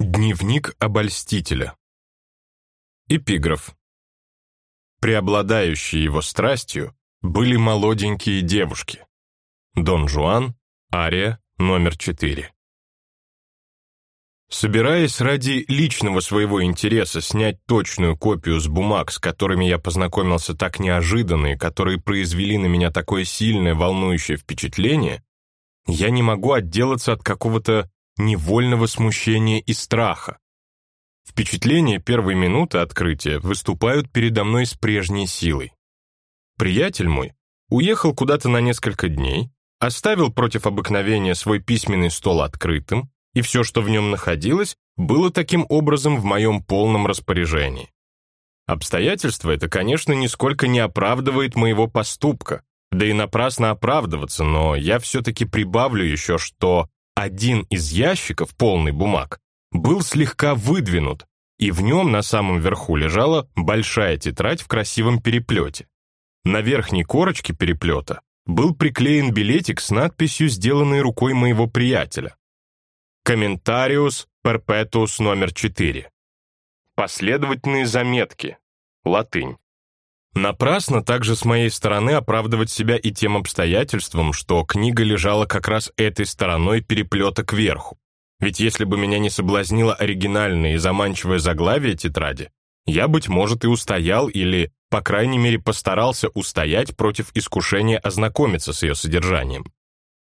Дневник обольстителя. Эпиграф. Преобладающей его страстью были молоденькие девушки. Дон Жуан, ария номер 4. Собираясь ради личного своего интереса снять точную копию с бумаг, с которыми я познакомился так неожиданно и которые произвели на меня такое сильное волнующее впечатление, я не могу отделаться от какого-то невольного смущения и страха. Впечатления первой минуты открытия выступают передо мной с прежней силой. Приятель мой уехал куда-то на несколько дней, оставил против обыкновения свой письменный стол открытым, и все, что в нем находилось, было таким образом в моем полном распоряжении. Обстоятельство это, конечно, нисколько не оправдывает моего поступка, да и напрасно оправдываться, но я все-таки прибавлю еще, что один из ящиков, полный бумаг, был слегка выдвинут, и в нем на самом верху лежала большая тетрадь в красивом переплете. На верхней корочке переплета был приклеен билетик с надписью, сделанной рукой моего приятеля. «Комментариус перпетус номер 4». Последовательные заметки. Латынь. Напрасно также с моей стороны оправдывать себя и тем обстоятельством, что книга лежала как раз этой стороной переплета кверху. Ведь если бы меня не соблазнило оригинальное и заманчивое заглавие тетради, я, быть может, и устоял или, по крайней мере, постарался устоять против искушения ознакомиться с ее содержанием.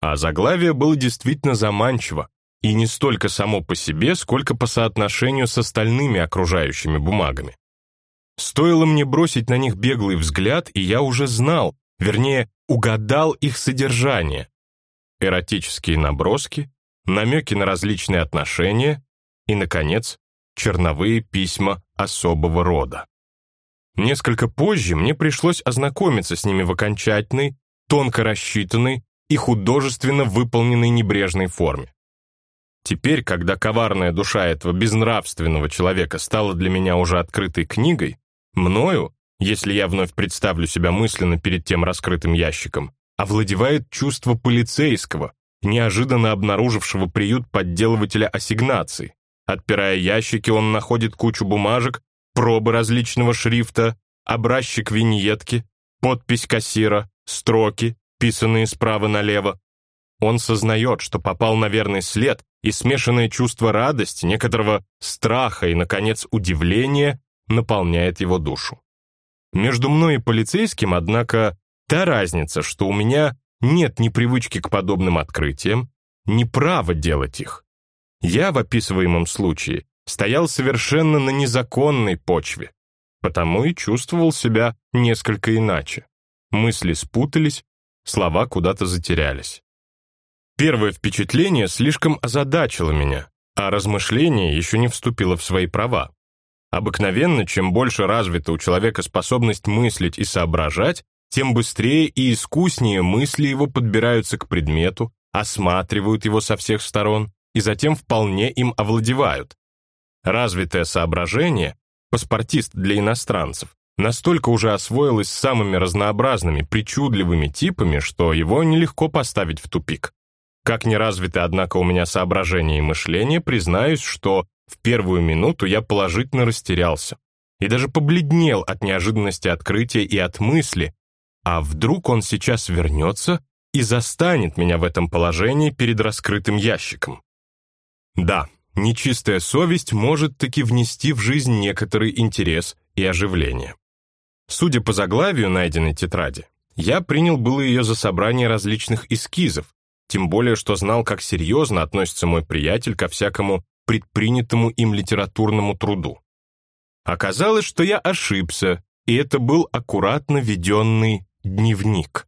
А заглавие было действительно заманчиво, и не столько само по себе, сколько по соотношению с остальными окружающими бумагами. Стоило мне бросить на них беглый взгляд, и я уже знал, вернее, угадал их содержание. Эротические наброски, намеки на различные отношения и, наконец, черновые письма особого рода. Несколько позже мне пришлось ознакомиться с ними в окончательной, тонко рассчитанной и художественно выполненной небрежной форме. Теперь, когда коварная душа этого безнравственного человека стала для меня уже открытой книгой, Мною, если я вновь представлю себя мысленно перед тем раскрытым ящиком, овладевает чувство полицейского, неожиданно обнаружившего приют подделывателя ассигнаций. Отпирая ящики, он находит кучу бумажек, пробы различного шрифта, образчик виньетки, подпись кассира, строки, писанные справа налево. Он сознает, что попал на верный след, и смешанное чувство радости, некоторого страха и, наконец, удивления наполняет его душу. Между мной и полицейским, однако, та разница, что у меня нет ни привычки к подобным открытиям, ни права делать их. Я в описываемом случае стоял совершенно на незаконной почве, потому и чувствовал себя несколько иначе. Мысли спутались, слова куда-то затерялись. Первое впечатление слишком озадачило меня, а размышление еще не вступило в свои права. Обыкновенно, чем больше развита у человека способность мыслить и соображать, тем быстрее и искуснее мысли его подбираются к предмету, осматривают его со всех сторон и затем вполне им овладевают. Развитое соображение, паспортист для иностранцев, настолько уже освоилось с самыми разнообразными, причудливыми типами, что его нелегко поставить в тупик. Как не развиты, однако, у меня соображение и мышление, признаюсь, что в первую минуту я положительно растерялся и даже побледнел от неожиданности открытия и от мысли, а вдруг он сейчас вернется и застанет меня в этом положении перед раскрытым ящиком. Да, нечистая совесть может таки внести в жизнь некоторый интерес и оживление. Судя по заглавию найденной тетради, я принял было ее за собрание различных эскизов, тем более что знал, как серьезно относится мой приятель ко всякому предпринятому им литературному труду. Оказалось, что я ошибся, и это был аккуратно веденный дневник.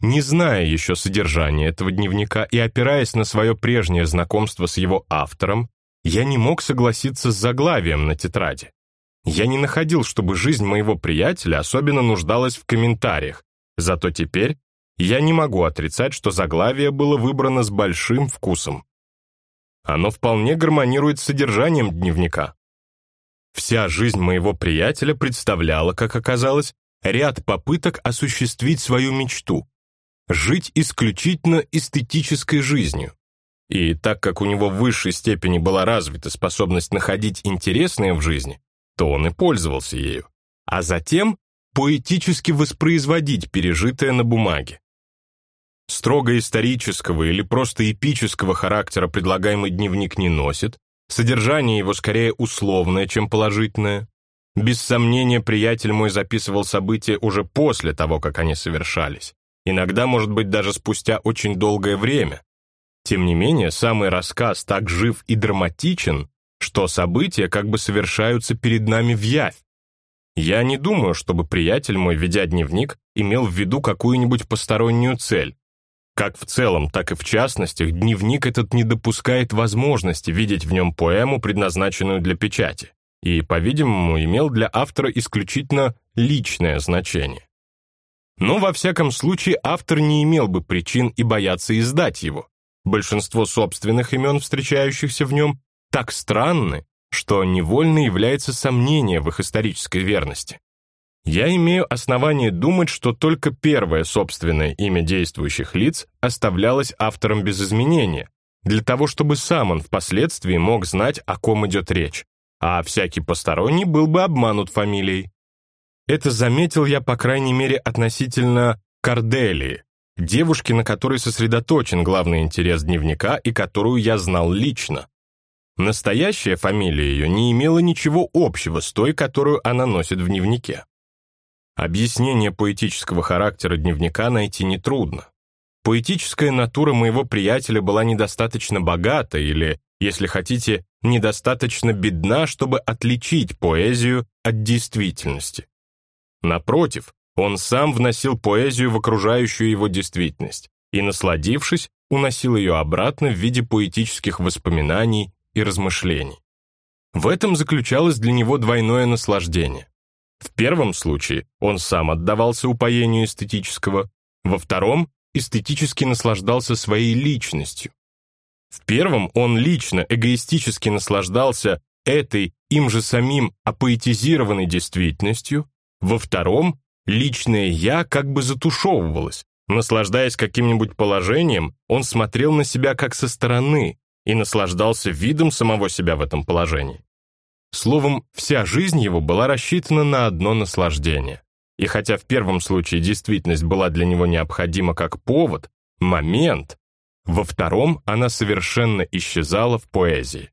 Не зная еще содержания этого дневника и опираясь на свое прежнее знакомство с его автором, я не мог согласиться с заглавием на тетради. Я не находил, чтобы жизнь моего приятеля особенно нуждалась в комментариях, зато теперь я не могу отрицать, что заглавие было выбрано с большим вкусом. Оно вполне гармонирует с содержанием дневника. Вся жизнь моего приятеля представляла, как оказалось, ряд попыток осуществить свою мечту — жить исключительно эстетической жизнью. И так как у него в высшей степени была развита способность находить интересное в жизни, то он и пользовался ею. А затем поэтически воспроизводить пережитое на бумаге. Строго исторического или просто эпического характера предлагаемый дневник не носит, содержание его скорее условное, чем положительное. Без сомнения, приятель мой записывал события уже после того, как они совершались. Иногда, может быть, даже спустя очень долгое время. Тем не менее, самый рассказ так жив и драматичен, что события как бы совершаются перед нами в явь. Я не думаю, чтобы приятель мой, ведя дневник, имел в виду какую-нибудь постороннюю цель. Как в целом, так и в частностях, дневник этот не допускает возможности видеть в нем поэму, предназначенную для печати и, по-видимому, имел для автора исключительно личное значение. Но, во всяком случае, автор не имел бы причин и бояться издать его. Большинство собственных имен, встречающихся в нем, так странны, что невольно является сомнение в их исторической верности. Я имею основание думать, что только первое собственное имя действующих лиц оставлялось автором без изменения, для того чтобы сам он впоследствии мог знать, о ком идет речь а всякий посторонний был бы обманут фамилией. Это заметил я, по крайней мере, относительно Корделии, девушки, на которой сосредоточен главный интерес дневника и которую я знал лично. Настоящая фамилия ее не имела ничего общего с той, которую она носит в дневнике. Объяснение поэтического характера дневника найти нетрудно. Поэтическая натура моего приятеля была недостаточно богата или, если хотите, недостаточно бедна, чтобы отличить поэзию от действительности. Напротив, он сам вносил поэзию в окружающую его действительность и, насладившись, уносил ее обратно в виде поэтических воспоминаний и размышлений. В этом заключалось для него двойное наслаждение. В первом случае он сам отдавался упоению эстетического, во втором эстетически наслаждался своей личностью, в первом он лично эгоистически наслаждался этой им же самим апоэтизированной действительностью, во втором личное «я» как бы затушевывалось. Наслаждаясь каким-нибудь положением, он смотрел на себя как со стороны и наслаждался видом самого себя в этом положении. Словом, вся жизнь его была рассчитана на одно наслаждение. И хотя в первом случае действительность была для него необходима как повод, момент, во втором она совершенно исчезала в поэзии.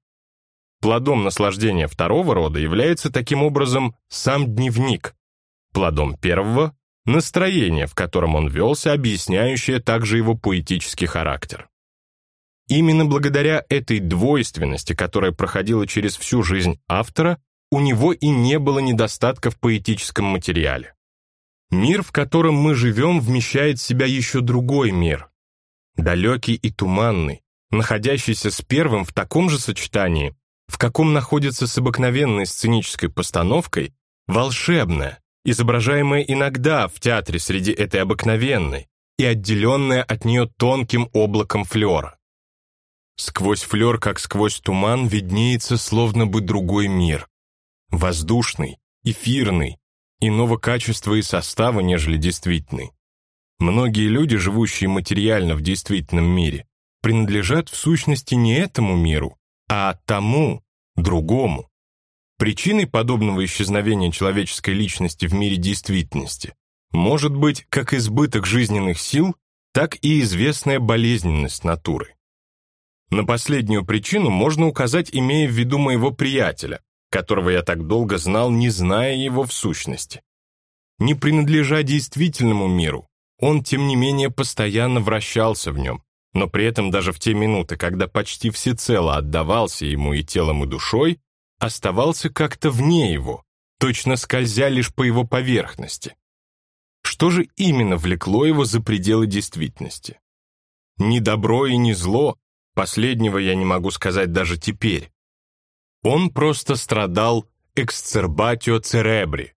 Плодом наслаждения второго рода является таким образом сам дневник. Плодом первого — настроение, в котором он велся, объясняющее также его поэтический характер. Именно благодаря этой двойственности, которая проходила через всю жизнь автора, у него и не было недостатка в поэтическом материале. Мир, в котором мы живем, вмещает в себя еще другой мир, далекий и туманный, находящийся с первым в таком же сочетании, в каком находится с обыкновенной сценической постановкой, волшебное, изображаемое иногда в театре среди этой обыкновенной и отделенное от нее тонким облаком флера. Сквозь флер, как сквозь туман, виднеется словно бы другой мир. Воздушный, эфирный, иного качества и состава, нежели действительный. Многие люди, живущие материально в действительном мире, принадлежат в сущности не этому миру, а тому, другому. Причиной подобного исчезновения человеческой личности в мире действительности может быть как избыток жизненных сил, так и известная болезненность натуры. На последнюю причину можно указать, имея в виду моего приятеля, которого я так долго знал, не зная его в сущности. Не принадлежа действительному миру, он, тем не менее, постоянно вращался в нем, но при этом даже в те минуты, когда почти всецело отдавался ему и телом, и душой, оставался как-то вне его, точно скользя лишь по его поверхности. Что же именно влекло его за пределы действительности? Ни добро и ни зло, последнего я не могу сказать даже теперь. Он просто страдал эксцербатио церебри,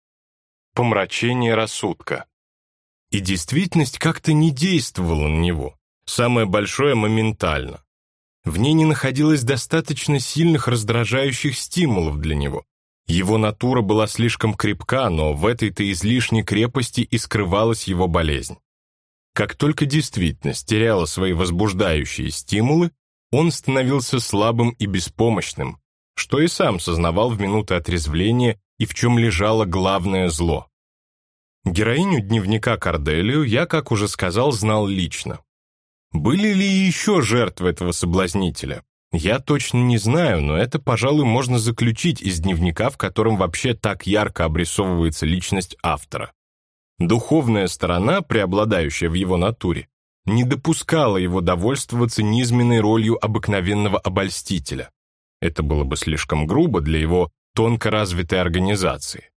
помрачение рассудка. И действительность как-то не действовала на него, самое большое моментально. В ней не находилось достаточно сильных раздражающих стимулов для него. Его натура была слишком крепка, но в этой-то излишней крепости и скрывалась его болезнь. Как только действительность теряла свои возбуждающие стимулы, он становился слабым и беспомощным, что и сам сознавал в минуты отрезвления и в чем лежало главное зло. Героиню дневника Корделию я, как уже сказал, знал лично. Были ли еще жертвы этого соблазнителя? Я точно не знаю, но это, пожалуй, можно заключить из дневника, в котором вообще так ярко обрисовывается личность автора. Духовная сторона, преобладающая в его натуре, не допускала его довольствоваться низменной ролью обыкновенного обольстителя. Это было бы слишком грубо для его тонко развитой организации.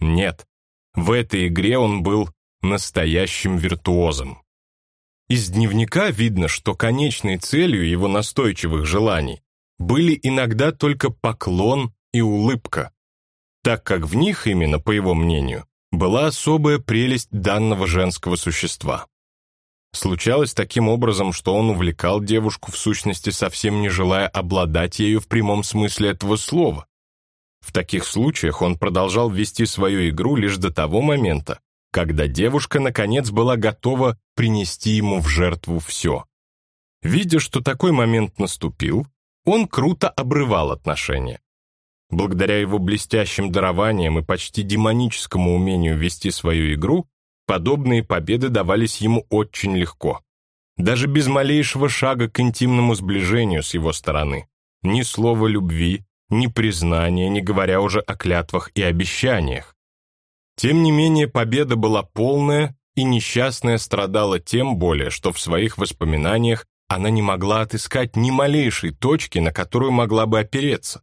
Нет, в этой игре он был настоящим виртуозом. Из дневника видно, что конечной целью его настойчивых желаний были иногда только поклон и улыбка, так как в них именно, по его мнению, была особая прелесть данного женского существа. Случалось таким образом, что он увлекал девушку в сущности, совсем не желая обладать ею в прямом смысле этого слова. В таких случаях он продолжал вести свою игру лишь до того момента, когда девушка, наконец, была готова принести ему в жертву все. Видя, что такой момент наступил, он круто обрывал отношения. Благодаря его блестящим дарованиям и почти демоническому умению вести свою игру, подобные победы давались ему очень легко. Даже без малейшего шага к интимному сближению с его стороны. Ни слова любви, ни признания, не говоря уже о клятвах и обещаниях. Тем не менее, победа была полная, и несчастная страдала тем более, что в своих воспоминаниях она не могла отыскать ни малейшей точки, на которую могла бы опереться.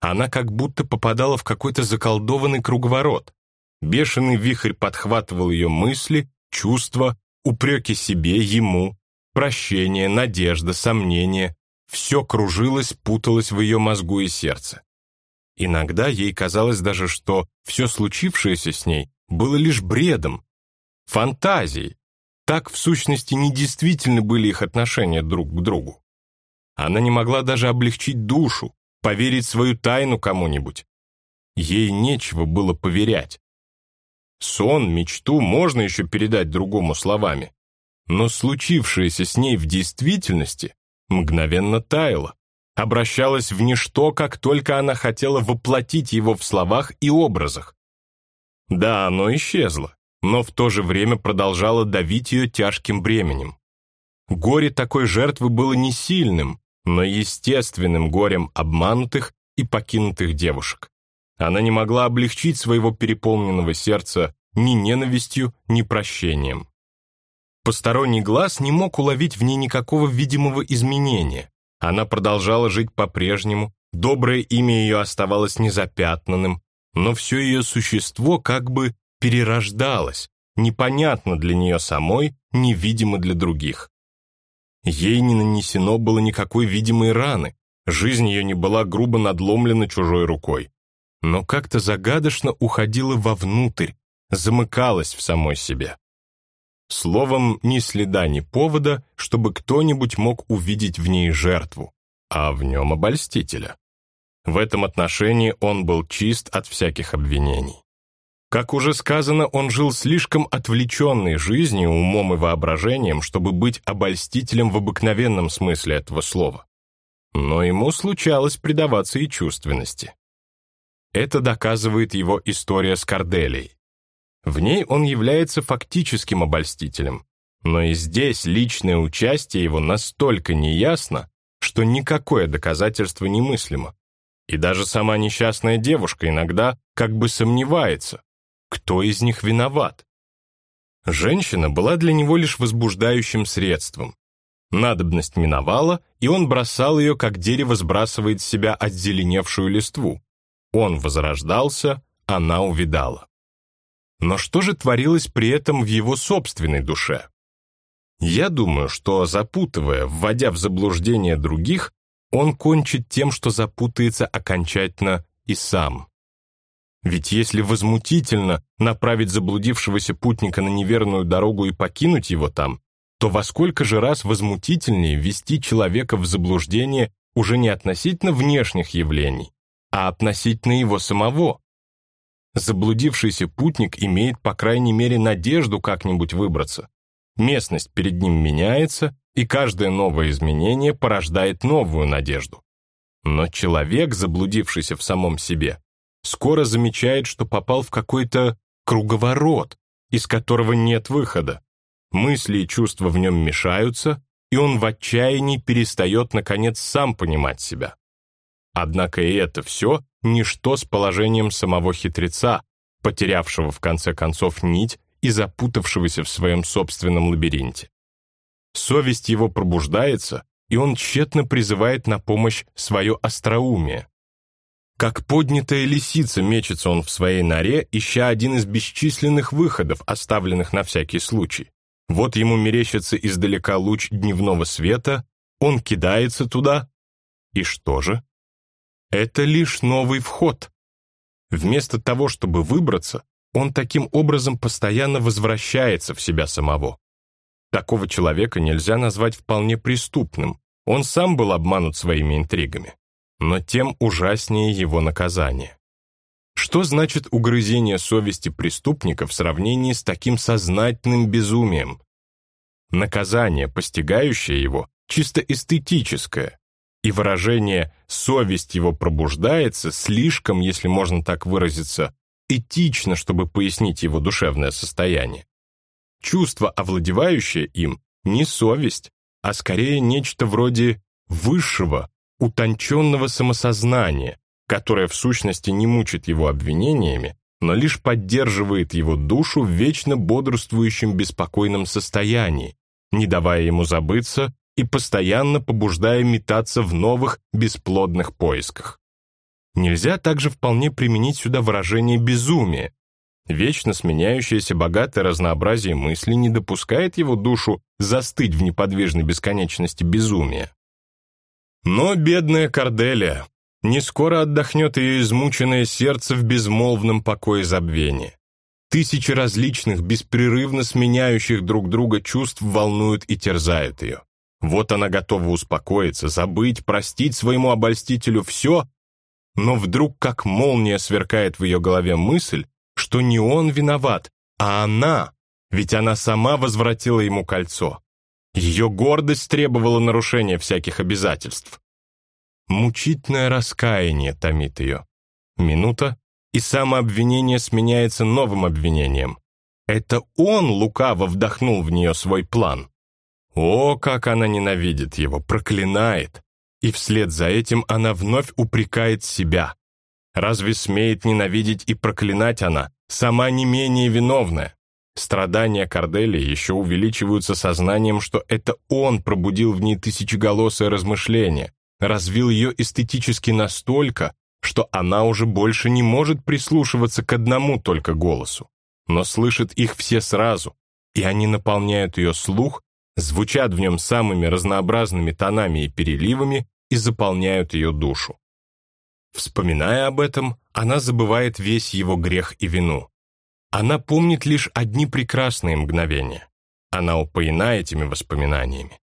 Она как будто попадала в какой-то заколдованный круговорот. Бешеный вихрь подхватывал ее мысли, чувства, упреки себе, ему, прощение, надежда, сомнения. Все кружилось, путалось в ее мозгу и сердце. Иногда ей казалось даже, что все случившееся с ней было лишь бредом, фантазией. Так, в сущности, недействительны были их отношения друг к другу. Она не могла даже облегчить душу, поверить свою тайну кому-нибудь. Ей нечего было поверять. Сон, мечту можно еще передать другому словами, но случившееся с ней в действительности мгновенно таяло, обращалось в ничто, как только она хотела воплотить его в словах и образах. Да, оно исчезло, но в то же время продолжало давить ее тяжким бременем. Горе такой жертвы было не сильным, но естественным горем обманутых и покинутых девушек. Она не могла облегчить своего переполненного сердца ни ненавистью, ни прощением. Посторонний глаз не мог уловить в ней никакого видимого изменения. Она продолжала жить по-прежнему, доброе имя ее оставалось незапятнанным, но все ее существо как бы перерождалось, непонятно для нее самой, невидимо для других. Ей не нанесено было никакой видимой раны, жизнь ее не была грубо надломлена чужой рукой, но как-то загадочно уходила вовнутрь, замыкалась в самой себе. Словом, ни следа, ни повода, чтобы кто-нибудь мог увидеть в ней жертву, а в нем обольстителя. В этом отношении он был чист от всяких обвинений. Как уже сказано, он жил слишком отвлеченной жизнью, умом и воображением, чтобы быть обольстителем в обыкновенном смысле этого слова. Но ему случалось предаваться и чувственности. Это доказывает его история с Корделией. В ней он является фактическим обольстителем, но и здесь личное участие его настолько неясно, что никакое доказательство немыслимо. И даже сама несчастная девушка иногда как бы сомневается, кто из них виноват? Женщина была для него лишь возбуждающим средством. Надобность миновала, и он бросал ее, как дерево сбрасывает с себя отзеленевшую листву. Он возрождался, она увидала. Но что же творилось при этом в его собственной душе? Я думаю, что, запутывая, вводя в заблуждение других, он кончит тем, что запутается окончательно и сам. Ведь если возмутительно направить заблудившегося путника на неверную дорогу и покинуть его там, то во сколько же раз возмутительнее ввести человека в заблуждение уже не относительно внешних явлений, а относительно его самого. Заблудившийся путник имеет, по крайней мере, надежду как-нибудь выбраться. Местность перед ним меняется, и каждое новое изменение порождает новую надежду. Но человек, заблудившийся в самом себе, скоро замечает, что попал в какой-то круговорот, из которого нет выхода. Мысли и чувства в нем мешаются, и он в отчаянии перестает, наконец, сам понимать себя. Однако и это все – ничто с положением самого хитреца, потерявшего в конце концов нить и запутавшегося в своем собственном лабиринте. Совесть его пробуждается, и он тщетно призывает на помощь свое остроумие. Как поднятая лисица мечется он в своей норе, ища один из бесчисленных выходов, оставленных на всякий случай. Вот ему мерещится издалека луч дневного света, он кидается туда. И что же? Это лишь новый вход. Вместо того, чтобы выбраться, он таким образом постоянно возвращается в себя самого. Такого человека нельзя назвать вполне преступным. Он сам был обманут своими интригами. Но тем ужаснее его наказание. Что значит угрызение совести преступника в сравнении с таким сознательным безумием? Наказание, постигающее его, чисто эстетическое, и выражение «совесть его пробуждается» слишком, если можно так выразиться, этично, чтобы пояснить его душевное состояние. Чувство, овладевающее им, не совесть, а скорее нечто вроде высшего, утонченного самосознания, которое в сущности не мучит его обвинениями, но лишь поддерживает его душу в вечно бодрствующем беспокойном состоянии, не давая ему забыться и постоянно побуждая метаться в новых бесплодных поисках. Нельзя также вполне применить сюда выражение «безумие». Вечно сменяющееся богатое разнообразие мыслей не допускает его душу застыть в неподвижной бесконечности безумия. Но бедная Корделия, не скоро отдохнет ее измученное сердце в безмолвном покое забвения. Тысячи различных, беспрерывно сменяющих друг друга чувств волнуют и терзают ее. Вот она готова успокоиться, забыть, простить своему обольстителю все, но вдруг как молния сверкает в ее голове мысль, что не он виноват, а она, ведь она сама возвратила ему кольцо. Ее гордость требовала нарушения всяких обязательств. Мучительное раскаяние томит ее. Минута, и самообвинение сменяется новым обвинением. Это он лукаво вдохнул в нее свой план. О, как она ненавидит его, проклинает. И вслед за этим она вновь упрекает себя. Разве смеет ненавидеть и проклинать она, сама не менее виновная? Страдания Корделии еще увеличиваются сознанием, что это он пробудил в ней тысячеголосое размышление, развил ее эстетически настолько, что она уже больше не может прислушиваться к одному только голосу, но слышит их все сразу, и они наполняют ее слух звучат в нем самыми разнообразными тонами и переливами и заполняют ее душу. Вспоминая об этом, она забывает весь его грех и вину. Она помнит лишь одни прекрасные мгновения. Она упоена этими воспоминаниями.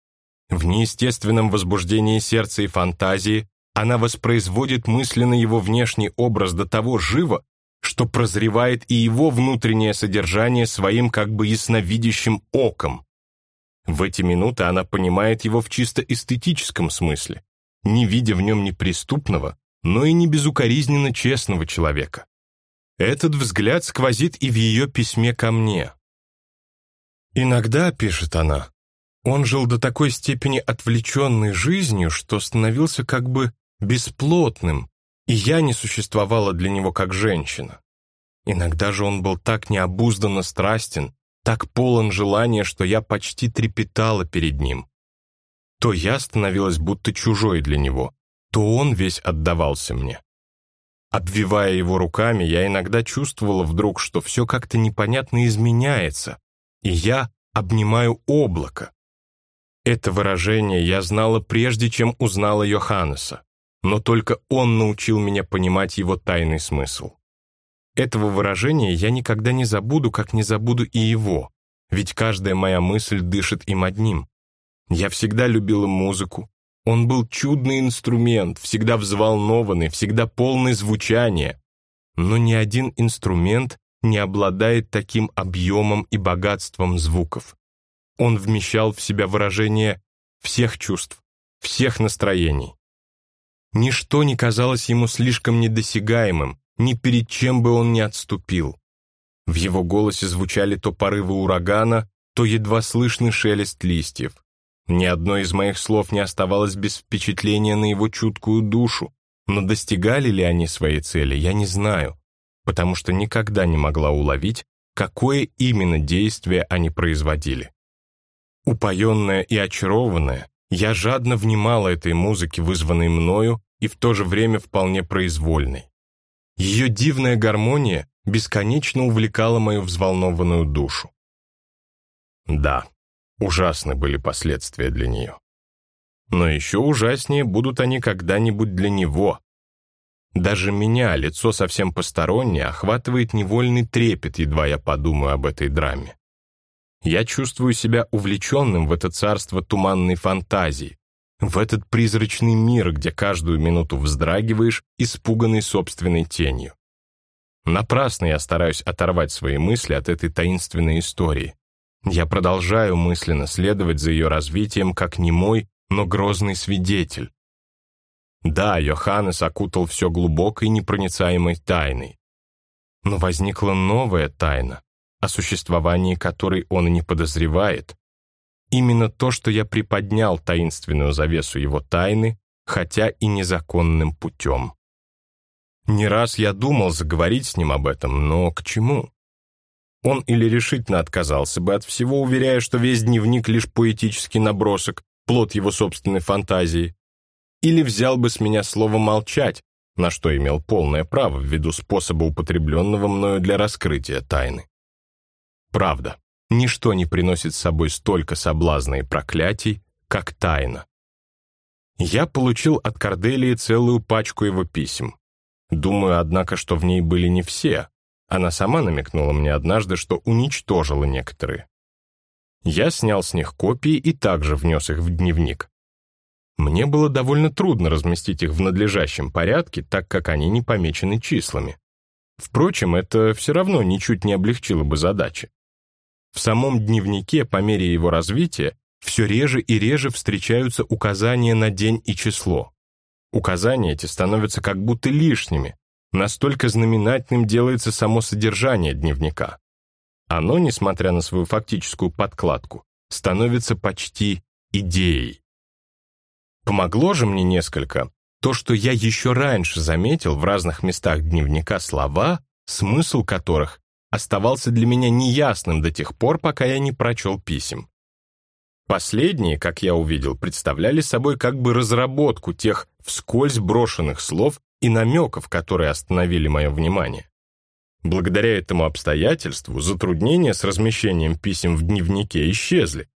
В неестественном возбуждении сердца и фантазии она воспроизводит мысленно его внешний образ до того живо, что прозревает и его внутреннее содержание своим как бы ясновидящим оком, в эти минуты она понимает его в чисто эстетическом смысле, не видя в нем ни преступного, но и не безукоризненно честного человека. Этот взгляд сквозит и в ее письме ко мне. «Иногда, — пишет она, — он жил до такой степени отвлеченной жизнью, что становился как бы бесплотным, и я не существовала для него как женщина. Иногда же он был так необузданно страстен, так полон желания, что я почти трепетала перед ним. То я становилась будто чужой для него, то он весь отдавался мне. Обвивая его руками, я иногда чувствовала вдруг, что все как-то непонятно изменяется, и я обнимаю облако. Это выражение я знала прежде, чем узнала Йоханнеса, но только он научил меня понимать его тайный смысл. Этого выражения я никогда не забуду, как не забуду и его, ведь каждая моя мысль дышит им одним. Я всегда любила музыку. Он был чудный инструмент, всегда взволнованный, всегда полный звучания. Но ни один инструмент не обладает таким объемом и богатством звуков. Он вмещал в себя выражение всех чувств, всех настроений. Ничто не казалось ему слишком недосягаемым, ни перед чем бы он не отступил. В его голосе звучали то порывы урагана, то едва слышный шелест листьев. Ни одно из моих слов не оставалось без впечатления на его чуткую душу, но достигали ли они своей цели, я не знаю, потому что никогда не могла уловить, какое именно действие они производили. Упоенная и очарованная, я жадно внимала этой музыке, вызванной мною, и в то же время вполне произвольной. Ее дивная гармония бесконечно увлекала мою взволнованную душу. Да, ужасны были последствия для нее. Но еще ужаснее будут они когда-нибудь для него. Даже меня, лицо совсем постороннее, охватывает невольный трепет, едва я подумаю об этой драме. Я чувствую себя увлеченным в это царство туманной фантазии, в этот призрачный мир, где каждую минуту вздрагиваешь, испуганный собственной тенью. Напрасно я стараюсь оторвать свои мысли от этой таинственной истории. Я продолжаю мысленно следовать за ее развитием как немой, но грозный свидетель. Да, Йоханнес окутал все глубокой непроницаемой тайной. Но возникла новая тайна, о существовании которой он и не подозревает. Именно то, что я приподнял таинственную завесу его тайны, хотя и незаконным путем. Не раз я думал заговорить с ним об этом, но к чему? Он или решительно отказался бы от всего, уверяя, что весь дневник лишь поэтический набросок, плод его собственной фантазии, или взял бы с меня слово «молчать», на что имел полное право ввиду способа, употребленного мною для раскрытия тайны. Правда, ничто не приносит с собой столько соблазна и проклятий, как тайна. Я получил от Корделии целую пачку его писем. Думаю, однако, что в ней были не все. Она сама намекнула мне однажды, что уничтожила некоторые. Я снял с них копии и также внес их в дневник. Мне было довольно трудно разместить их в надлежащем порядке, так как они не помечены числами. Впрочем, это все равно ничуть не облегчило бы задачи. В самом дневнике, по мере его развития, все реже и реже встречаются указания на день и число. Указания эти становятся как будто лишними, настолько знаменательным делается само содержание дневника. Оно, несмотря на свою фактическую подкладку, становится почти идеей. Помогло же мне несколько то, что я еще раньше заметил в разных местах дневника слова, смысл которых оставался для меня неясным до тех пор, пока я не прочел писем. Последние, как я увидел, представляли собой как бы разработку тех вскользь брошенных слов и намеков, которые остановили мое внимание. Благодаря этому обстоятельству затруднения с размещением писем в дневнике исчезли,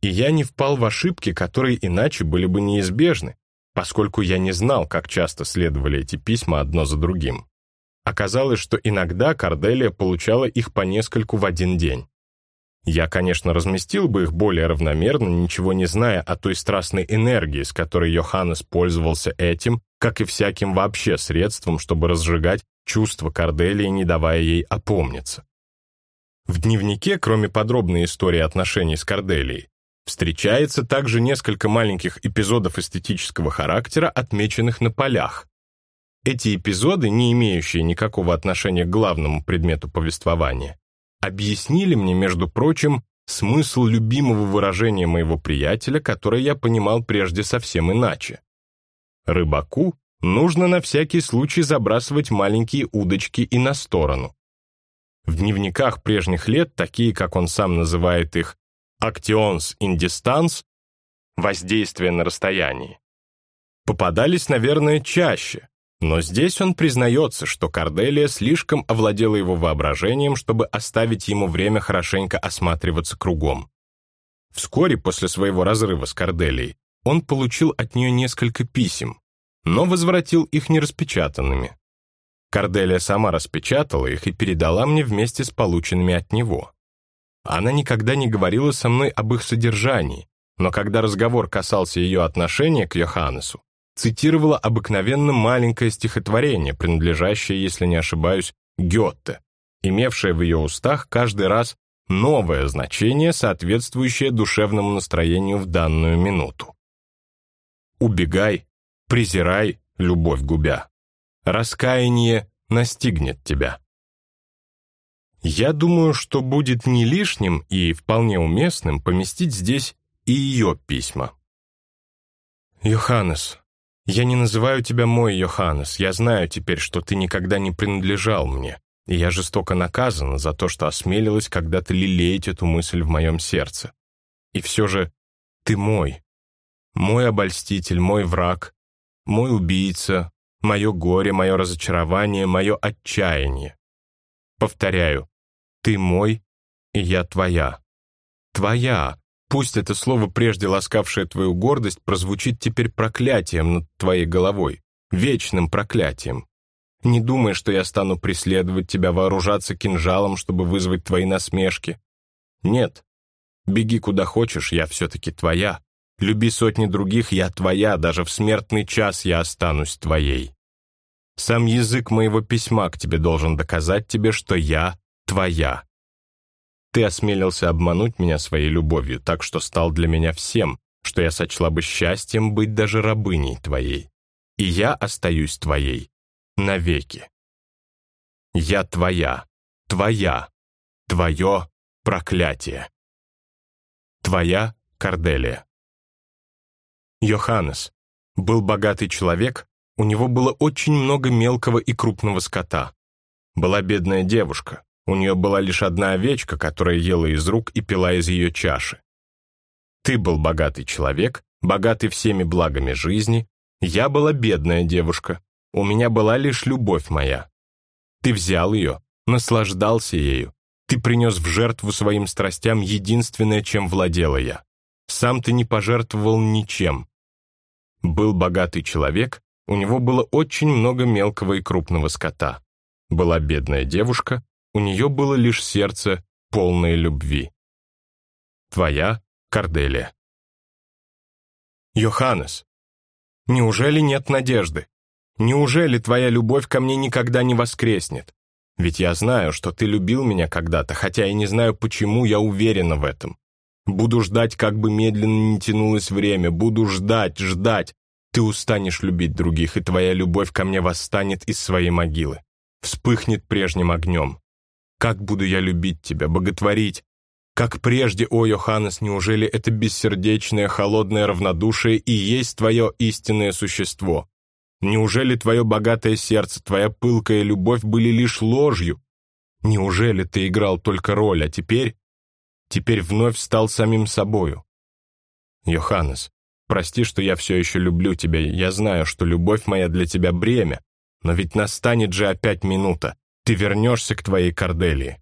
и я не впал в ошибки, которые иначе были бы неизбежны, поскольку я не знал, как часто следовали эти письма одно за другим. Оказалось, что иногда Корделия получала их по нескольку в один день. Я, конечно, разместил бы их более равномерно, ничего не зная о той страстной энергии, с которой Йоханнес пользовался этим, как и всяким вообще средством, чтобы разжигать чувства Корделии, не давая ей опомниться. В дневнике, кроме подробной истории отношений с Корделией, встречается также несколько маленьких эпизодов эстетического характера, отмеченных на полях. Эти эпизоды, не имеющие никакого отношения к главному предмету повествования, объяснили мне, между прочим, смысл любимого выражения моего приятеля, которое я понимал прежде совсем иначе. Рыбаку нужно на всякий случай забрасывать маленькие удочки и на сторону. В дневниках прежних лет, такие, как он сам называет их, «actions in distance» — воздействие на расстоянии, попадались, наверное, чаще, но здесь он признается, что Корделия слишком овладела его воображением, чтобы оставить ему время хорошенько осматриваться кругом. Вскоре после своего разрыва с Корделией он получил от нее несколько писем, но возвратил их нераспечатанными. Корделия сама распечатала их и передала мне вместе с полученными от него. Она никогда не говорила со мной об их содержании, но когда разговор касался ее отношения к Йоханнесу, цитировала обыкновенно маленькое стихотворение, принадлежащее, если не ошибаюсь, Гёте, имевшее в ее устах каждый раз новое значение, соответствующее душевному настроению в данную минуту. Убегай, презирай, любовь губя. Раскаяние настигнет тебя. Я думаю, что будет не лишним и вполне уместным поместить здесь и ее письма. «Йоханнес, я не называю тебя мой Йоханнес, я знаю теперь, что ты никогда не принадлежал мне, и я жестоко наказана за то, что осмелилась когда-то лелеять эту мысль в моем сердце. И все же ты мой, мой обольститель, мой враг, мой убийца, мое горе, мое разочарование, мое отчаяние. Повторяю, ты мой, и я твоя. Твоя. Пусть это слово, прежде ласкавшее твою гордость, прозвучит теперь проклятием над твоей головой, вечным проклятием. Не думай, что я стану преследовать тебя, вооружаться кинжалом, чтобы вызвать твои насмешки. Нет. Беги куда хочешь, я все-таки твоя. Люби сотни других, я твоя, даже в смертный час я останусь твоей. Сам язык моего письма к тебе должен доказать тебе, что я твоя. Ты осмелился обмануть меня своей любовью, так что стал для меня всем, что я сочла бы счастьем быть даже рабыней твоей. И я остаюсь твоей навеки. Я твоя, твоя, твое проклятие. Твоя Корделия. Йоханнес был богатый человек, у него было очень много мелкого и крупного скота. Была бедная девушка, у нее была лишь одна овечка, которая ела из рук и пила из ее чаши. Ты был богатый человек, богатый всеми благами жизни, я была бедная девушка, у меня была лишь любовь моя. Ты взял ее, наслаждался ею, ты принес в жертву своим страстям единственное, чем владела я. Сам ты не пожертвовал ничем. Был богатый человек, у него было очень много мелкого и крупного скота. Была бедная девушка, у нее было лишь сердце, полное любви. Твоя Корделия. Йоханнес, неужели нет надежды? Неужели твоя любовь ко мне никогда не воскреснет? Ведь я знаю, что ты любил меня когда-то, хотя и не знаю, почему я уверена в этом. Буду ждать, как бы медленно не тянулось время, буду ждать, ждать, ты устанешь любить других, и твоя любовь ко мне восстанет из своей могилы, вспыхнет прежним огнем. Как буду я любить тебя, боготворить? Как прежде, о, Йоханнес, неужели это бессердечное, холодное равнодушие и есть твое истинное существо? Неужели твое богатое сердце, твоя пылкая любовь были лишь ложью? Неужели ты играл только роль, а теперь... Теперь вновь стал самим собою? Йоханнес, Прости, что я все еще люблю тебя, я знаю, что любовь моя для тебя бремя, но ведь настанет же опять минута, ты вернешься к твоей Корделии.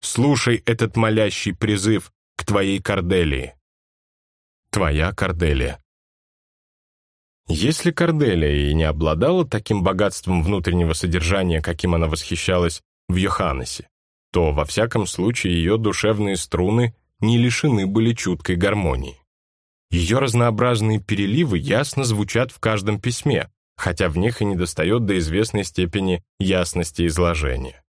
Слушай этот молящий призыв к твоей Корделии. Твоя Корделия. Если Корделия и не обладала таким богатством внутреннего содержания, каким она восхищалась в Йоханнесе, то, во всяком случае, ее душевные струны не лишены были чуткой гармонии. Ее разнообразные переливы ясно звучат в каждом письме, хотя в них и недостает до известной степени ясности изложения.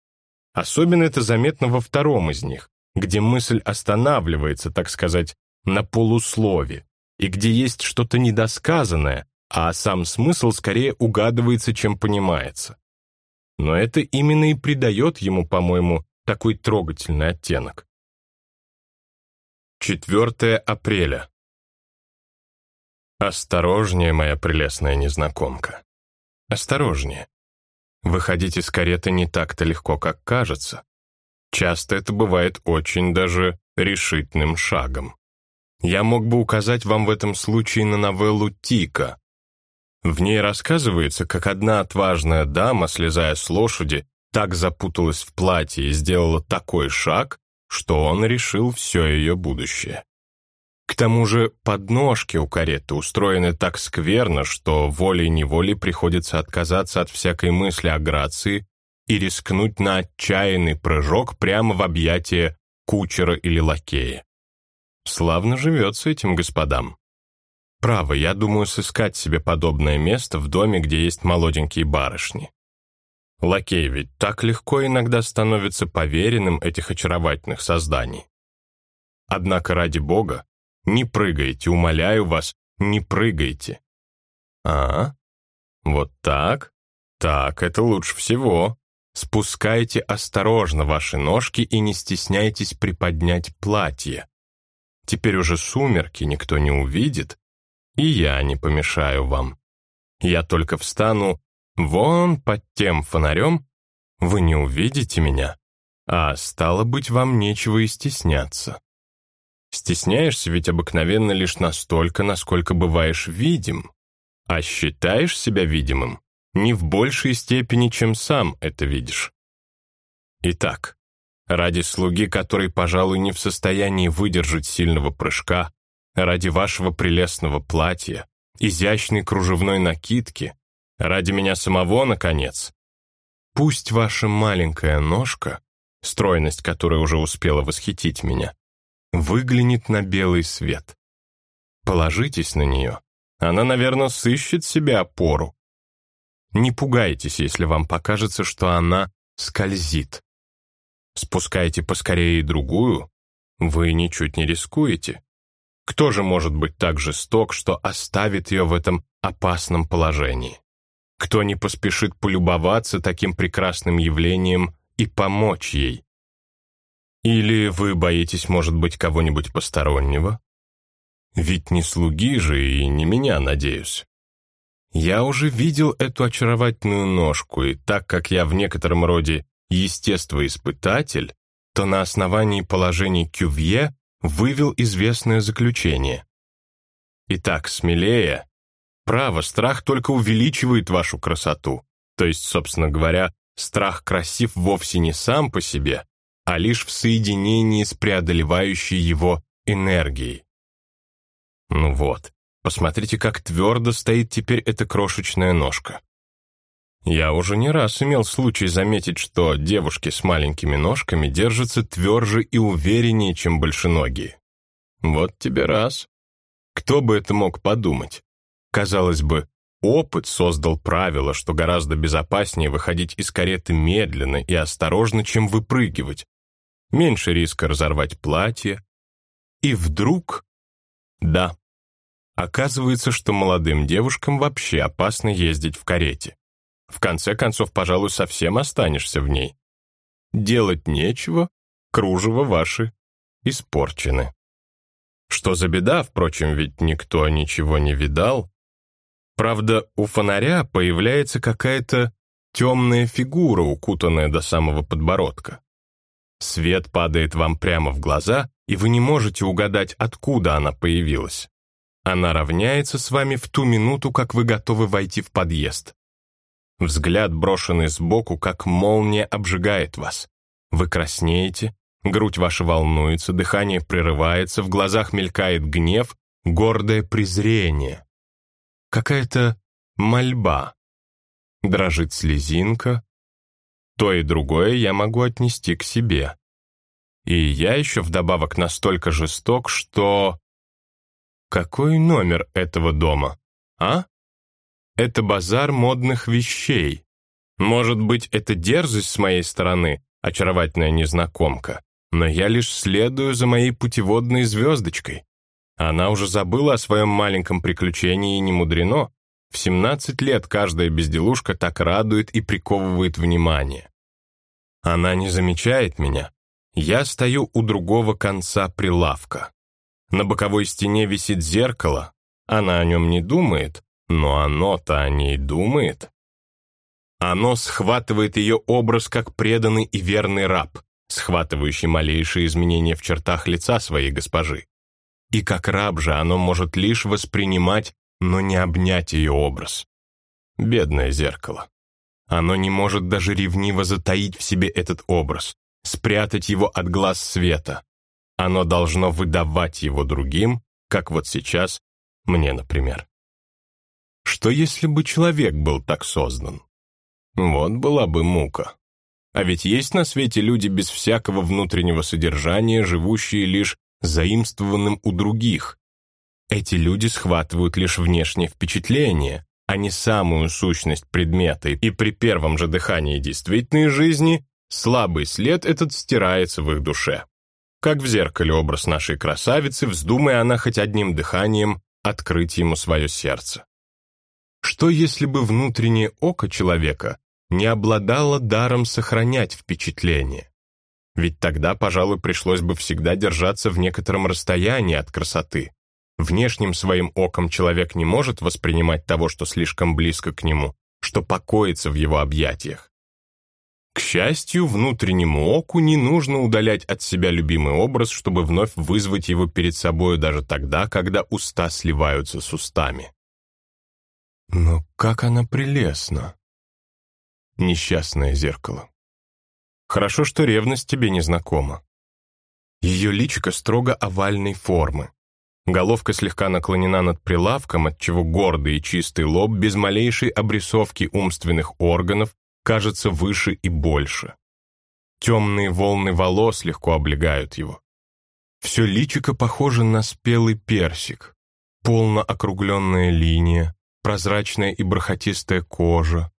Особенно это заметно во втором из них, где мысль останавливается, так сказать, на полуслове, и где есть что-то недосказанное, а сам смысл скорее угадывается, чем понимается. Но это именно и придает ему, по-моему, такой трогательный оттенок. 4 апреля. «Осторожнее, моя прелестная незнакомка. Осторожнее. Выходить из кареты не так-то легко, как кажется. Часто это бывает очень даже решительным шагом. Я мог бы указать вам в этом случае на новеллу Тика. В ней рассказывается, как одна отважная дама, слезая с лошади, так запуталась в платье и сделала такой шаг, что он решил все ее будущее. К тому же подножки у кареты устроены так скверно, что волей-неволей приходится отказаться от всякой мысли о грации и рискнуть на отчаянный прыжок прямо в объятия кучера или лакея. Славно живется этим господам. Право, я думаю сыскать себе подобное место в доме, где есть молоденькие барышни. Лакей ведь так легко иногда становится поверенным этих очаровательных созданий. Однако ради бога, не прыгайте, умоляю вас, не прыгайте. А? Вот так? Так, это лучше всего. Спускайте осторожно ваши ножки и не стесняйтесь приподнять платье. Теперь уже сумерки, никто не увидит, и я не помешаю вам. Я только встану вон под тем фонарем, вы не увидите меня, а стало быть, вам нечего и стесняться. Стесняешься ведь обыкновенно лишь настолько, насколько бываешь видим, а считаешь себя видимым не в большей степени, чем сам это видишь. Итак, ради слуги, который, пожалуй, не в состоянии выдержать сильного прыжка, ради вашего прелестного платья, изящной кружевной накидки, ради меня самого, наконец, пусть ваша маленькая ножка, стройность которой уже успела восхитить меня, выглянет на белый свет. Положитесь на нее. Она, наверное, сыщет себе опору. Не пугайтесь, если вам покажется, что она скользит. Спускайте поскорее и другую, вы ничуть не рискуете. Кто же может быть так жесток, что оставит ее в этом опасном положении? Кто не поспешит полюбоваться таким прекрасным явлением и помочь ей? Или вы боитесь, может быть, кого-нибудь постороннего? Ведь не слуги же и не меня, надеюсь. Я уже видел эту очаровательную ножку, и так как я в некотором роде естествоиспытатель, то на основании положений Кювье вывел известное заключение. Итак, смелее. Право, страх только увеличивает вашу красоту. То есть, собственно говоря, страх красив вовсе не сам по себе, а лишь в соединении с преодолевающей его энергией. Ну вот, Посмотрите, как твердо стоит теперь эта крошечная ножка. Я уже не раз имел случай заметить, что девушки с маленькими ножками держатся тверже и увереннее, чем большеногие. Вот тебе раз. Кто бы это мог подумать? Казалось бы, опыт создал правило, что гораздо безопаснее выходить из кареты медленно и осторожно, чем выпрыгивать. Меньше риска разорвать платье. И вдруг... Да, Оказывается, что молодым девушкам вообще опасно ездить в карете. В конце концов, пожалуй, совсем останешься в ней. Делать нечего, кружево ваши испорчены. Что за беда, впрочем, ведь никто ничего не видал. Правда, у фонаря появляется какая-то темная фигура, укутанная до самого подбородка. Свет падает вам прямо в глаза, и вы не можете угадать, откуда она появилась. Она равняется с вами в ту минуту, как вы готовы войти в подъезд. Взгляд, брошенный сбоку, как молния, обжигает вас. Вы краснеете, грудь ваша волнуется, дыхание прерывается, в глазах мелькает гнев, гордое презрение. Какая-то мольба. Дрожит слезинка. То и другое я могу отнести к себе. И я еще вдобавок настолько жесток, что... Какой номер этого дома? А? Это базар модных вещей. Может быть, это дерзость с моей стороны, очаровательная незнакомка, но я лишь следую за моей путеводной звездочкой. Она уже забыла о своем маленьком приключении и не мудрено. В 17 лет каждая безделушка так радует и приковывает внимание. Она не замечает меня. Я стою у другого конца прилавка. На боковой стене висит зеркало. Она о нем не думает, но оно-то о ней думает. Оно схватывает ее образ как преданный и верный раб, схватывающий малейшие изменения в чертах лица своей госпожи. И как раб же оно может лишь воспринимать, но не обнять ее образ. Бедное зеркало. Оно не может даже ревниво затаить в себе этот образ, спрятать его от глаз света. Оно должно выдавать его другим, как вот сейчас, мне, например. Что если бы человек был так создан? Вот была бы мука. А ведь есть на свете люди без всякого внутреннего содержания, живущие лишь заимствованным у других. Эти люди схватывают лишь внешнее впечатление, а не самую сущность предмета, и при первом же дыхании действительной жизни слабый след этот стирается в их душе. как в зеркале образ нашей красавицы, вздумая она хоть одним дыханием открыть ему свое сердце. Что если бы внутреннее око человека не обладало даром сохранять впечатление? Ведь тогда, пожалуй, пришлось бы всегда держаться в некотором расстоянии от красоты. Внешним своим оком человек не может воспринимать того, что слишком близко к нему, что покоится в его объятиях. К счастью, внутреннему оку не нужно удалять от себя любимый образ, чтобы вновь вызвать его перед собою даже тогда, когда уста сливаются с устами. Но как она прелестна! Несчастное зеркало. Хорошо, что ревность тебе не знакома. Ее личико строго овальной формы. Головка слегка наклонена над прилавком, отчего гордый и чистый лоб без малейшей обрисовки умственных органов кажется выше и больше. Темные волны волос легко облегают его. Все личико похоже на спелый персик. Полно округленная линия, прозрачная и бархатистая кожа.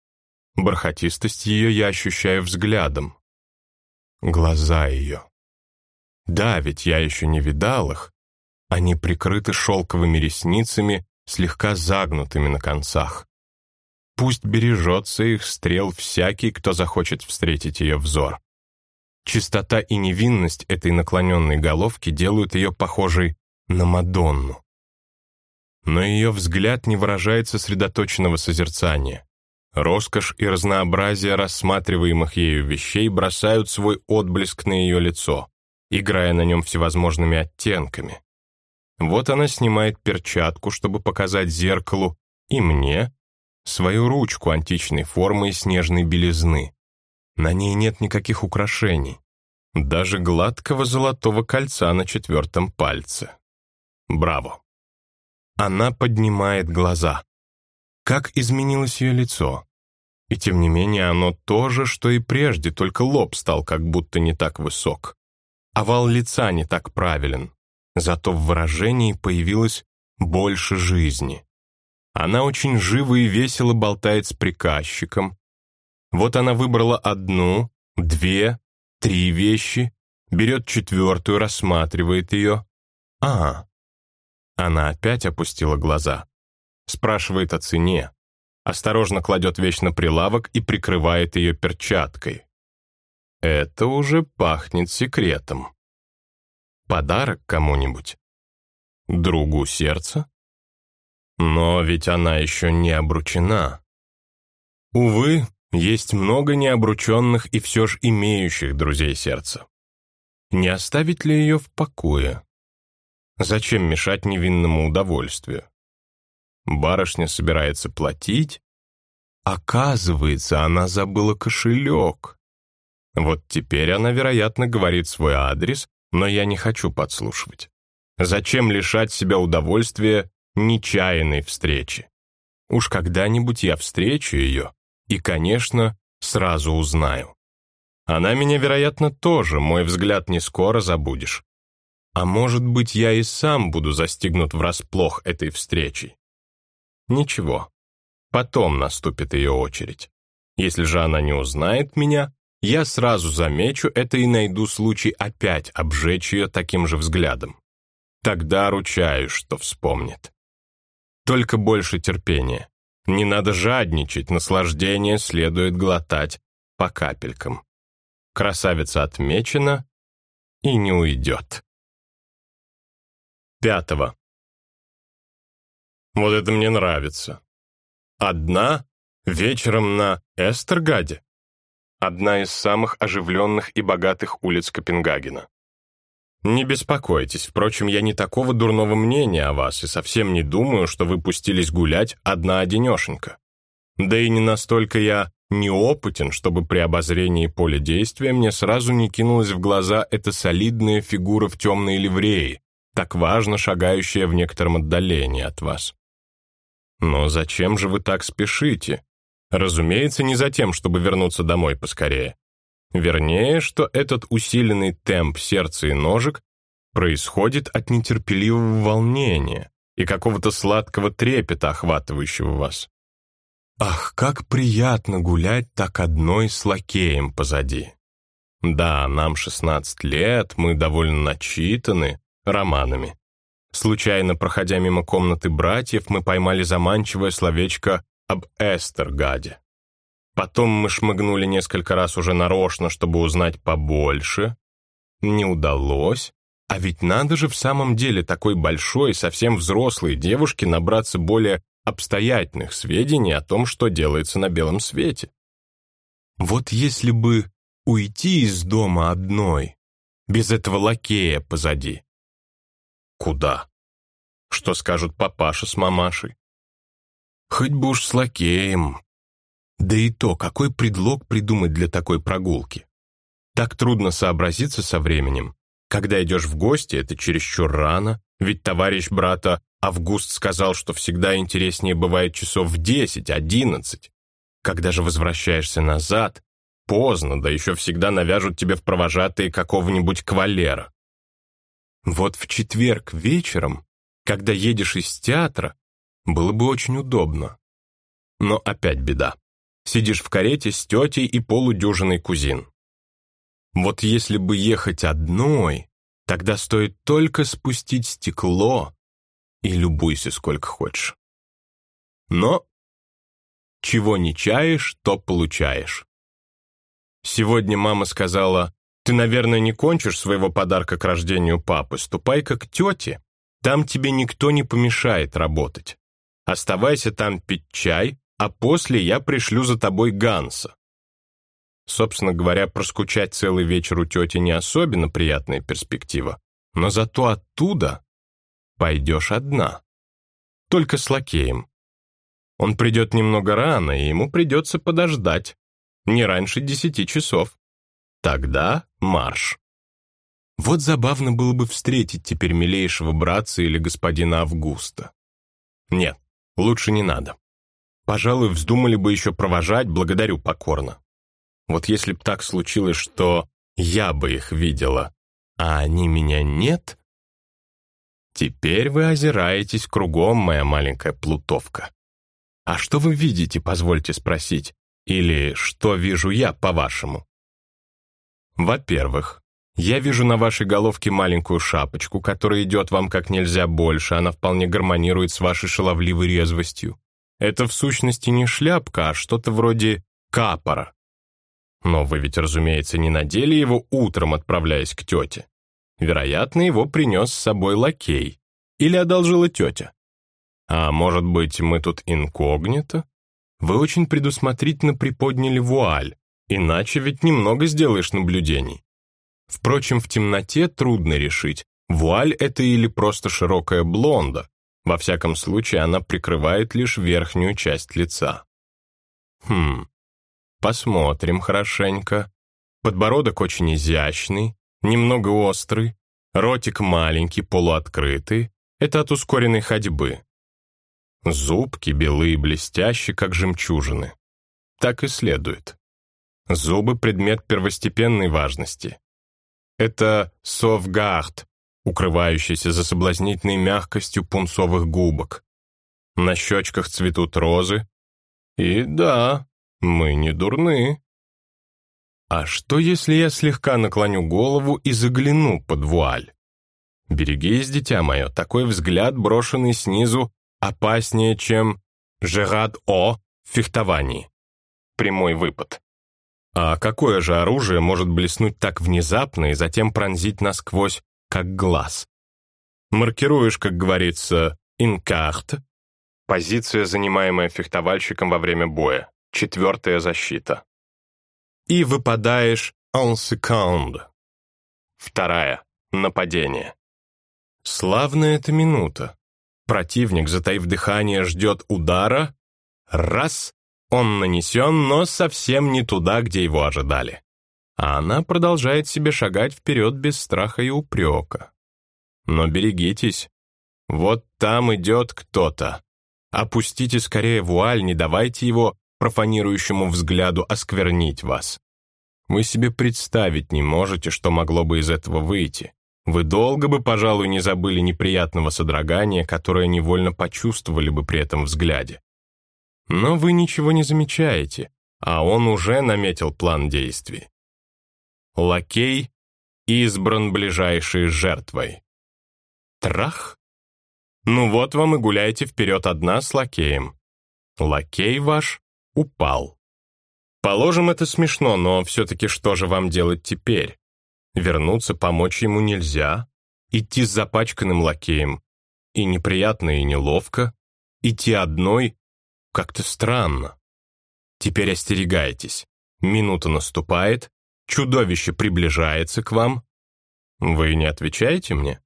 Бархатистость ее я ощущаю взглядом. Глаза ее. Да, ведь я еще не видал их. Они прикрыты шелковыми ресницами, слегка загнутыми на концах. Пусть бережется их стрел всякий, кто захочет встретить ее взор. Чистота и невинность этой наклоненной головки делают ее похожей на Мадонну. Но ее взгляд не выражает сосредоточенного созерцания. Роскошь и разнообразие рассматриваемых ею вещей бросают свой отблеск на ее лицо, играя на нем всевозможными оттенками. Вот она снимает перчатку, чтобы показать зеркалу и мне, свою ручку античной формы и снежной белизны. На ней нет никаких украшений, даже гладкого золотого кольца на четвертом пальце. Браво! Она поднимает глаза. Как изменилось ее лицо. И тем не менее оно то же, что и прежде, только лоб стал как будто не так высок. Овал лица не так правилен. Зато в выражении появилось больше жизни. Она очень живо и весело болтает с приказчиком. Вот она выбрала одну, две, три вещи, берет четвертую, рассматривает ее. А, она опять опустила глаза. Спрашивает о цене. Осторожно кладет вещь на прилавок и прикрывает ее перчаткой. Это уже пахнет секретом. Подарок кому-нибудь? Другу сердца? Но ведь она еще не обручена. Увы, есть много необрученных и все ж имеющих друзей сердца. Не оставить ли ее в покое? Зачем мешать невинному удовольствию? Барышня собирается платить. Оказывается, она забыла кошелек. Вот теперь она, вероятно, говорит свой адрес, но я не хочу подслушивать. Зачем лишать себя удовольствия нечаянной встречи? Уж когда-нибудь я встречу ее и, конечно, сразу узнаю. Она меня, вероятно, тоже, мой взгляд не скоро забудешь. А может быть, я и сам буду застигнут врасплох этой встречей. Ничего, потом наступит ее очередь. Если же она не узнает меня, я сразу замечу это и найду случай опять обжечь ее таким же взглядом. Тогда ручаюсь, что вспомнит. Только больше терпения. Не надо жадничать, наслаждение следует глотать по капелькам. Красавица отмечена и не уйдет. Пятого. Вот это мне нравится. Одна вечером на Эстергаде. Одна из самых оживленных и богатых улиц Копенгагена. Не беспокойтесь, впрочем, я не такого дурного мнения о вас и совсем не думаю, что вы пустились гулять одна-одинешенька. Да и не настолько я неопытен, чтобы при обозрении поля действия мне сразу не кинулась в глаза эта солидная фигура в темной ливреи, так важно шагающая в некотором отдалении от вас. Но зачем же вы так спешите? Разумеется, не за тем, чтобы вернуться домой поскорее. Вернее, что этот усиленный темп сердца и ножек происходит от нетерпеливого волнения и какого-то сладкого трепета, охватывающего вас. Ах, как приятно гулять так одной с лакеем позади. Да, нам 16 лет, мы довольно начитаны романами. Случайно, проходя мимо комнаты братьев, мы поймали заманчивое словечко об Эстергаде. Потом мы шмыгнули несколько раз уже нарочно, чтобы узнать побольше. Не удалось. А ведь надо же в самом деле такой большой, совсем взрослой девушке набраться более обстоятельных сведений о том, что делается на белом свете. Вот если бы уйти из дома одной, без этого лакея позади. Куда? Что скажут папаша с мамашей? Хоть бы уж с лакеем. Да и то, какой предлог придумать для такой прогулки? Так трудно сообразиться со временем. Когда идешь в гости, это чересчур рано, ведь товарищ брата Август сказал, что всегда интереснее бывает часов в десять, одиннадцать. Когда же возвращаешься назад, поздно, да еще всегда навяжут тебе в провожатые какого-нибудь кавалера. Вот в четверг вечером, когда едешь из театра, было бы очень удобно. Но опять беда. Сидишь в карете с тетей и полудюжиной кузин. Вот если бы ехать одной, тогда стоит только спустить стекло и любуйся сколько хочешь. Но чего не чаешь, то получаешь. Сегодня мама сказала, «Ты, наверное, не кончишь своего подарка к рождению папы, ступай-ка к тете, там тебе никто не помешает работать. Оставайся там пить чай, а после я пришлю за тобой Ганса». Собственно говоря, проскучать целый вечер у тети не особенно приятная перспектива, но зато оттуда пойдешь одна. Только с лакеем. Он придет немного рано, и ему придется подождать. Не раньше десяти часов. Тогда марш. Вот забавно было бы встретить теперь милейшего братца или господина Августа. Нет, лучше не надо. Пожалуй, вздумали бы еще провожать, благодарю покорно. Вот если б так случилось, что я бы их видела, а они меня нет, Теперь вы озираетесь кругом, моя маленькая плутовка. А что вы видите, позвольте спросить? Или что вижу я, по-вашему? Во-первых, я вижу на вашей головке маленькую шапочку, которая идет вам как нельзя больше, она вполне гармонирует с вашей шаловливой резвостью. Это в сущности не шляпка, а что-то вроде капора. Но вы ведь, разумеется, не надели его утром, отправляясь к тете. Вероятно, его принес с собой лакей. Или одолжила тетя. А может быть, мы тут инкогнито? Вы очень предусмотрительно приподняли вуаль, иначе ведь немного сделаешь наблюдений. Впрочем, в темноте трудно решить, вуаль это или просто широкая блонда. Во всяком случае, она прикрывает лишь верхнюю часть лица. Хм, посмотрим хорошенько. Подбородок очень изящный, немного острый, ротик маленький, полуоткрытый, это от ускоренной ходьбы. Зубки белые блестящие, как жемчужины. Так и следует. Зубы — предмет первостепенной важности. Это совгард, укрывающийся за соблазнительной мягкостью пунцовых губок. На щечках цветут розы. И да, мы не дурны. А что, если я слегка наклоню голову и загляну под вуаль? Берегись, дитя мое, такой взгляд, брошенный снизу, опаснее, чем «Жерад О» в фехтовании. Прямой выпад. А какое же оружие может блеснуть так внезапно и затем пронзить насквозь, как глаз? Маркируешь, как говорится, «инкарт», позиция, занимаемая фехтовальщиком во время боя, четвертая защита и выпадаешь en seconde. Вторая. Нападение. Славная эта минута. Противник, затаив дыхание, ждет удара. Раз. Он нанесен, но совсем не туда, где его ожидали. А она продолжает себе шагать вперед без страха и упрека. Но берегитесь. Вот там идет кто-то. Опустите скорее вуаль, не давайте его профанирующему взгляду осквернить вас. Вы себе представить не можете, что могло бы из этого выйти. Вы долго бы, пожалуй, не забыли неприятного содрогания, которое невольно почувствовали бы при этом взгляде. Но вы ничего не замечаете, а он уже наметил план действий. Лакей избран ближайшей жертвой. Трах! Ну вот вам и гуляйте вперед одна с лакеем. Лакей ваш упал. Положим, это смешно, но все-таки что же вам делать теперь? Вернуться, помочь ему нельзя. Идти с запачканным лакеем. И неприятно, и неловко. Идти одной как-то странно. Теперь остерегайтесь. Минута наступает, чудовище приближается к вам. Вы не отвечаете мне?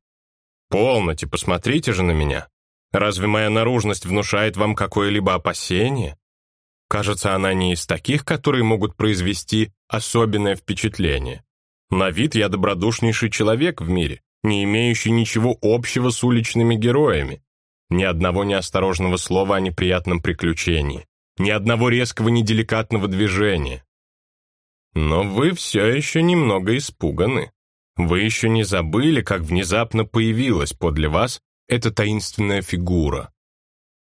Полноте, посмотрите же на меня. Разве моя наружность внушает вам какое-либо опасение? Кажется, она не из таких, которые могут произвести особенное впечатление. На вид я добродушнейший человек в мире, не имеющий ничего общего с уличными героями. Ни одного неосторожного слова о неприятном приключении, ни одного резкого неделикатного движения. Но вы все еще немного испуганы. Вы еще не забыли, как внезапно появилась подле вас эта таинственная фигура.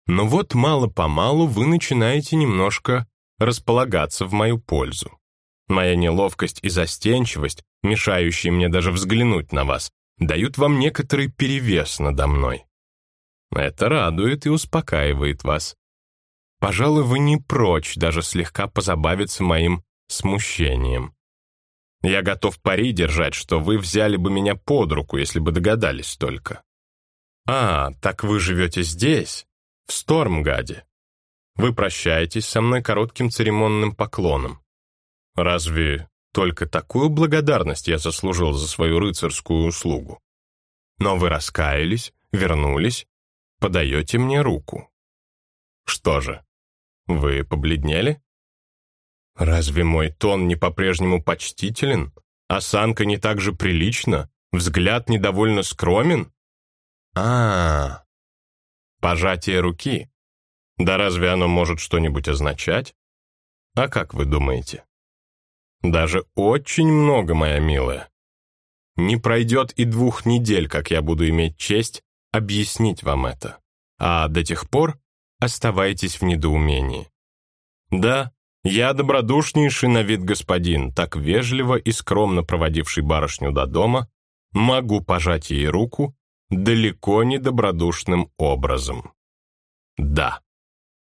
Но вот мало-помалу вы начинаете немножко располагаться в мою пользу. Моя неловкость и застенчивость, мешающие мне даже взглянуть на вас, дают вам некоторый перевес надо мной. Это радует и успокаивает вас. Пожалуй, вы не прочь даже слегка позабавиться моим смущением. Я готов пари держать, что вы взяли бы меня под руку, если бы догадались только. А, так вы живете здесь, в Стормгаде. Вы прощаетесь со мной коротким церемонным поклоном. Разве только такую благодарность я заслужил за свою рыцарскую услугу? Но вы раскаялись, вернулись, подаете мне руку. Что же, вы побледнели? Разве мой тон не по-прежнему почтителен? Осанка не так же прилична? Взгляд недовольно скромен? А, -а, Пожатие руки. Да разве оно может что-нибудь означать? А как вы думаете? Даже очень много, моя милая. Не пройдет и двух недель, как я буду иметь честь объяснить вам это. А до тех пор оставайтесь в недоумении. Да, я добродушнейший на вид господин, так вежливо и скромно проводивший барышню до дома, могу пожать ей руку далеко не добродушным образом. Да.